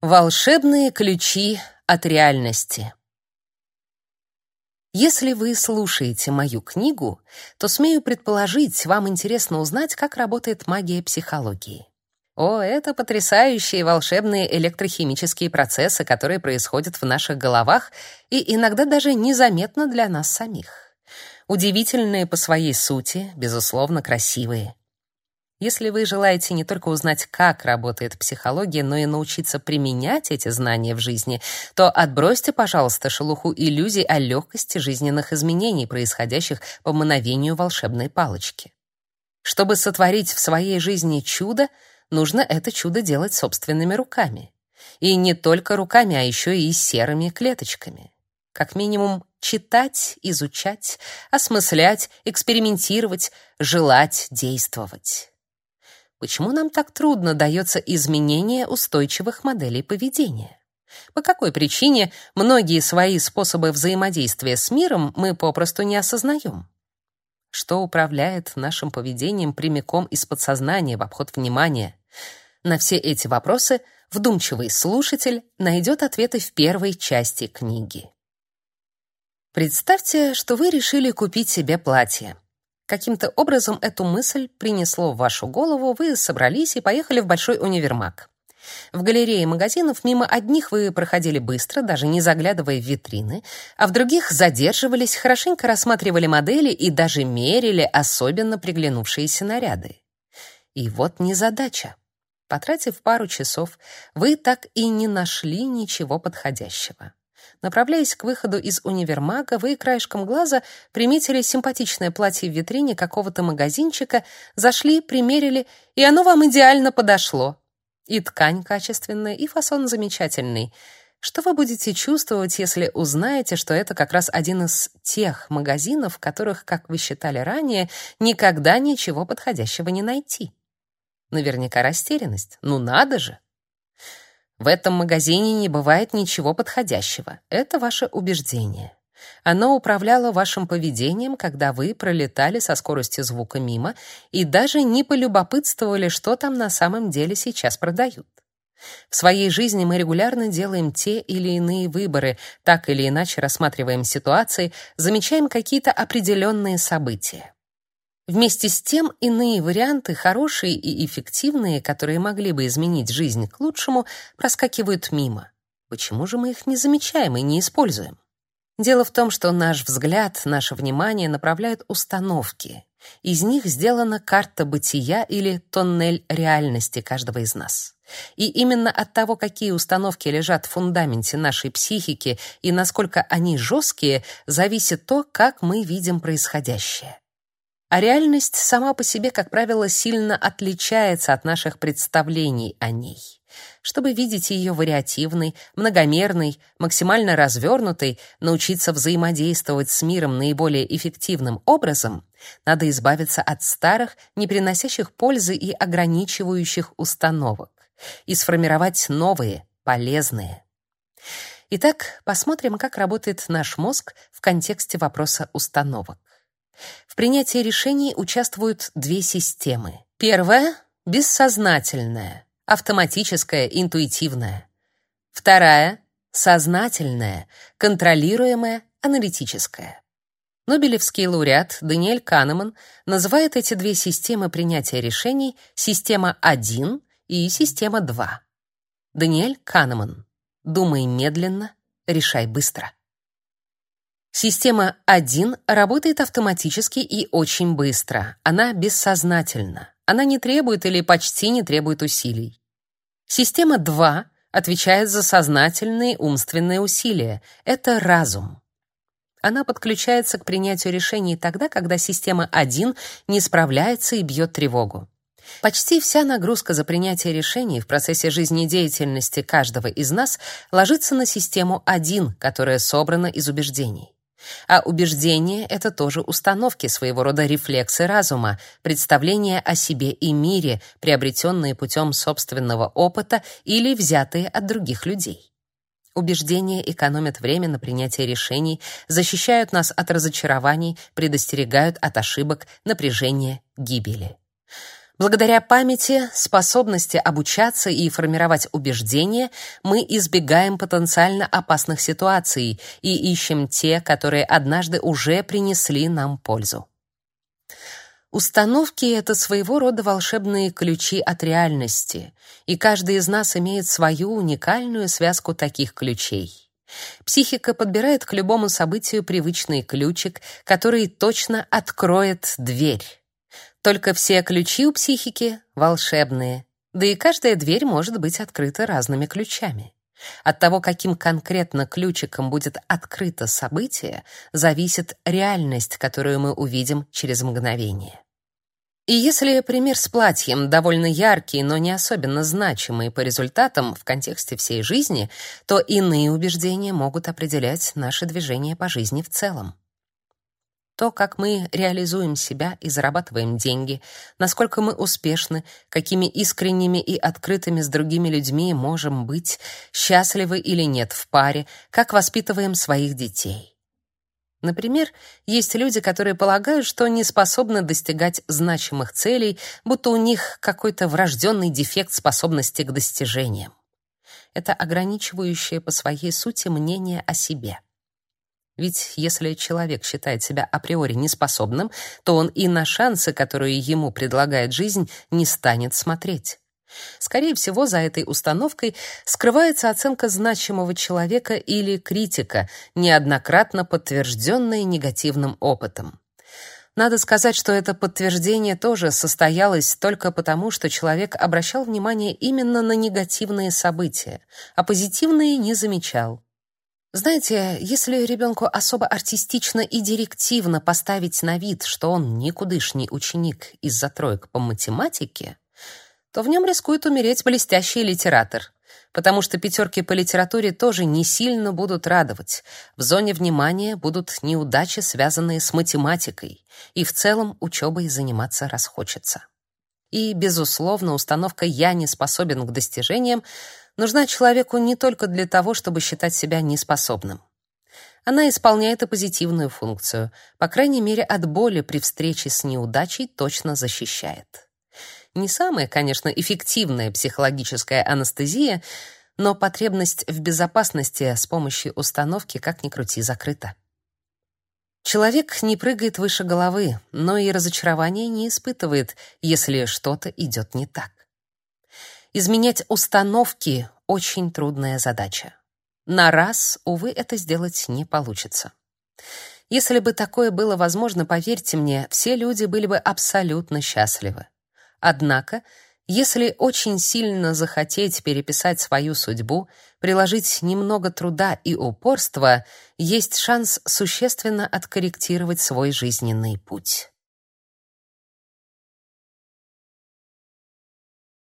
Волшебные ключи от реальности. Если вы слушаете мою книгу, то смею предположить, вам интересно узнать, как работает магия психологии. О, это потрясающие волшебные электрохимические процессы, которые происходят в наших головах и иногда даже незаметно для нас самих. Удивительные по своей сути, безусловно, красивые. Если вы желаете не только узнать, как работает психология, но и научиться применять эти знания в жизни, то отбросьте, пожалуйста, шелуху иллюзий о легкости жизненных изменений, происходящих по мановению волшебной палочки. Чтобы сотворить в своей жизни чудо, нужно это чудо делать собственными руками. И не только руками, а еще и серыми клеточками. Как минимум читать, изучать, осмыслять, экспериментировать, желать действовать. Почему нам так трудно дается изменение устойчивых моделей поведения? По какой причине многие свои способы взаимодействия с миром мы попросту не осознаем? Что управляет нашим поведением прямиком из подсознания в обход внимания? На все эти вопросы вдумчивый слушатель найдет ответы в первой части книги. Представьте, что вы решили купить себе платье. Каким-то образом эту мысль принесло в вашу голову, вы собрались и поехали в большой универмаг. В галерее магазинов мимо одних вы проходили быстро, даже не заглядывая в витрины, а в других задерживались, хорошенько рассматривали модели и даже мерили особенно приглянувшиеся наряды. И вот незадача. Потратив пару часов, вы так и не нашли ничего подходящего. Направляясь к выходу из универмага, вы краешком глаза приметили симпатичное платье в витрине какого-то магазинчика, зашли, примерили, и оно вам идеально подошло. И ткань качественная, и фасон замечательный. Что вы будете чувствовать, если узнаете, что это как раз один из тех магазинов, в которых, как вы считали ранее, никогда ничего подходящего не найти? Наверняка растерянность. Ну надо же! В этом магазине не бывает ничего подходящего. Это ваше убеждение. Оно управляло вашим поведением, когда вы пролетали со скоростью звука мимо и даже не полюбопытствовали, что там на самом деле сейчас продают. В своей жизни мы регулярно делаем те или иные выборы, так или иначе рассматриваем ситуации, замечаем какие-то определенные события. Вместе с тем иные варианты, хорошие и эффективные, которые могли бы изменить жизнь к лучшему, проскакивают мимо. Почему же мы их не замечаем и не используем? Дело в том, что наш взгляд, наше внимание направляют установки. Из них сделана карта бытия или тоннель реальности каждого из нас. И именно от того, какие установки лежат в фундаменте нашей психики и насколько они жесткие, зависит то, как мы видим происходящее. А реальность сама по себе, как правило, сильно отличается от наших представлений о ней. Чтобы видеть ее вариативной, многомерной, максимально развернутой, научиться взаимодействовать с миром наиболее эффективным образом, надо избавиться от старых, не приносящих пользы и ограничивающих установок и сформировать новые, полезные. Итак, посмотрим, как работает наш мозг в контексте вопроса установок. В принятии решений участвуют две системы. Первая — бессознательная, автоматическая, интуитивная. Вторая — сознательная, контролируемая, аналитическая. Нобелевский лауреат Даниэль Канеман называет эти две системы принятия решений система 1 и система 2. Даниэль Канеман. Думай медленно, решай быстро. Система 1 работает автоматически и очень быстро. Она бессознательна. Она не требует или почти не требует усилий. Система 2 отвечает за сознательные умственные усилия. Это разум. Она подключается к принятию решений тогда, когда система 1 не справляется и бьет тревогу. Почти вся нагрузка за принятие решений в процессе жизнедеятельности каждого из нас ложится на систему 1, которая собрана из убеждений. А убеждения — это тоже установки, своего рода рефлексы разума, представления о себе и мире, приобретенные путем собственного опыта или взятые от других людей. Убеждения экономят время на принятие решений, защищают нас от разочарований, предостерегают от ошибок, напряжения, гибели. Благодаря памяти, способности обучаться и формировать убеждения, мы избегаем потенциально опасных ситуаций и ищем те, которые однажды уже принесли нам пользу. Установки — это своего рода волшебные ключи от реальности, и каждый из нас имеет свою уникальную связку таких ключей. Психика подбирает к любому событию привычный ключик, который точно откроет дверь. Только все ключи у психики волшебные, да и каждая дверь может быть открыта разными ключами. От того, каким конкретно ключиком будет открыто событие, зависит реальность, которую мы увидим через мгновение. И если пример с платьем довольно яркий, но не особенно значимый по результатам в контексте всей жизни, то иные убеждения могут определять наше движение по жизни в целом. То, как мы реализуем себя и зарабатываем деньги, насколько мы успешны, какими искренними и открытыми с другими людьми можем быть, счастливы или нет в паре, как воспитываем своих детей. Например, есть люди, которые полагают, что не способны достигать значимых целей, будто у них какой-то врожденный дефект способности к достижениям. Это ограничивающее по своей сути мнение о себе. Ведь если человек считает себя априори неспособным, то он и на шансы, которые ему предлагает жизнь, не станет смотреть. Скорее всего, за этой установкой скрывается оценка значимого человека или критика, неоднократно подтвержденная негативным опытом. Надо сказать, что это подтверждение тоже состоялось только потому, что человек обращал внимание именно на негативные события, а позитивные не замечал. Знаете, если ребенку особо артистично и директивно поставить на вид, что он никудышний ученик из-за троек по математике, то в нем рискует умереть блестящий литератор, потому что пятерки по литературе тоже не сильно будут радовать. В зоне внимания будут неудачи, связанные с математикой, и в целом учебой заниматься расхочется. И, безусловно, установка «я не способен к достижениям» нужна человеку не только для того, чтобы считать себя неспособным. Она исполняет и позитивную функцию, по крайней мере, от боли при встрече с неудачей точно защищает. Не самая, конечно, эффективная психологическая анестезия, но потребность в безопасности с помощью установки как ни крути закрыта. Человек не прыгает выше головы, но и разочарования не испытывает, если что-то идет не так. Изменять установки — очень трудная задача. На раз, увы, это сделать не получится. Если бы такое было возможно, поверьте мне, все люди были бы абсолютно счастливы. Однако, если очень сильно захотеть переписать свою судьбу, приложить немного труда и упорства, есть шанс существенно откорректировать свой жизненный путь.